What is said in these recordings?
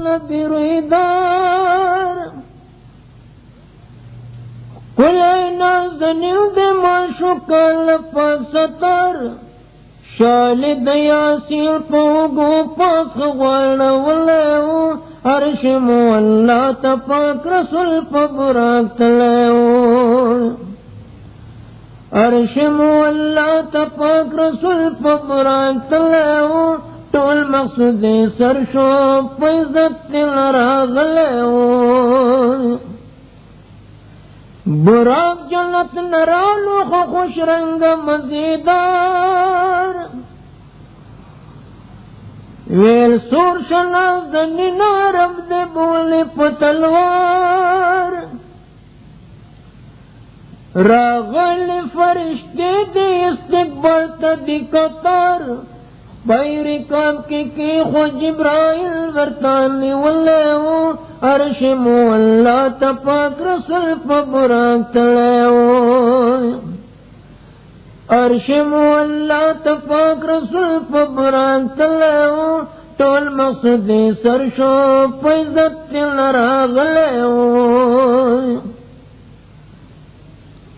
مطلب بیرویدار۔ کل نازنیو دے ماشو کل پستر، شال دیا سیل پوگو پاس غوال ولیو عرش مولا تپاک رسول پبراک تلیو عرش مولا تپاک رسول پبراک تلیو ٹول مقصود سر شو پیزت تل راغلیو براک جنت نرالو خو خوش رنگ مزیدار۔ ویل سور شنا زنی نارم دے بولی پتلوار راغل فرشتے دے استقبال تا دی قطار۔ بیر کام کی کی خو جبرائیل ورطانی ولیو عرش مولا تپاک رسول پا براک تلیو. عرش مولا تپاک رسول پا براک تلیو. ٹول مقصد سر شو پیزت تل راغلیو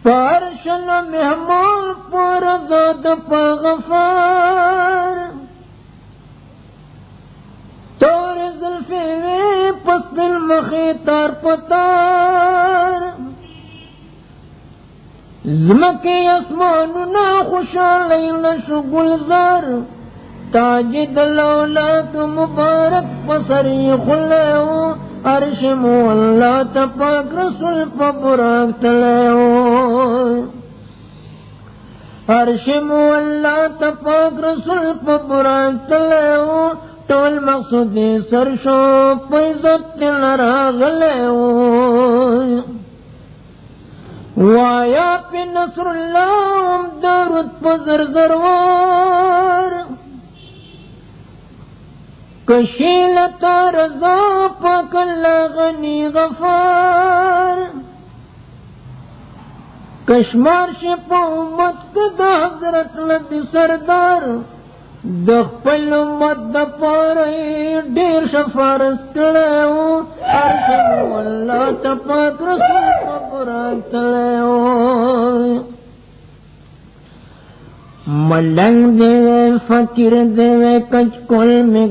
پارشن مہمان پر زاد پا غفار مخی تار پتار. زمکی اسمانو نا خوشالی نشو گلزار. تاج دلولات مبارک پسری خلیو. عرش مولا تپاک رسول پبراک تلیو. عرش مولا تپاک رسول پبراک تلیو. مقصود سر شو پیزت تل راغلیو وایا پی نصر اللہ دارت پزر زروار کشیل رضا پاک اللہ غنی غفار۔ کشمار شپ امت کدا حضرت لبی سردار۔ دخل امت دپار ڈیر شفارس کڑیو ارشد واللہ تپاک رسول پاک تلیو ملنگ دے فقیر دے کچ کل میں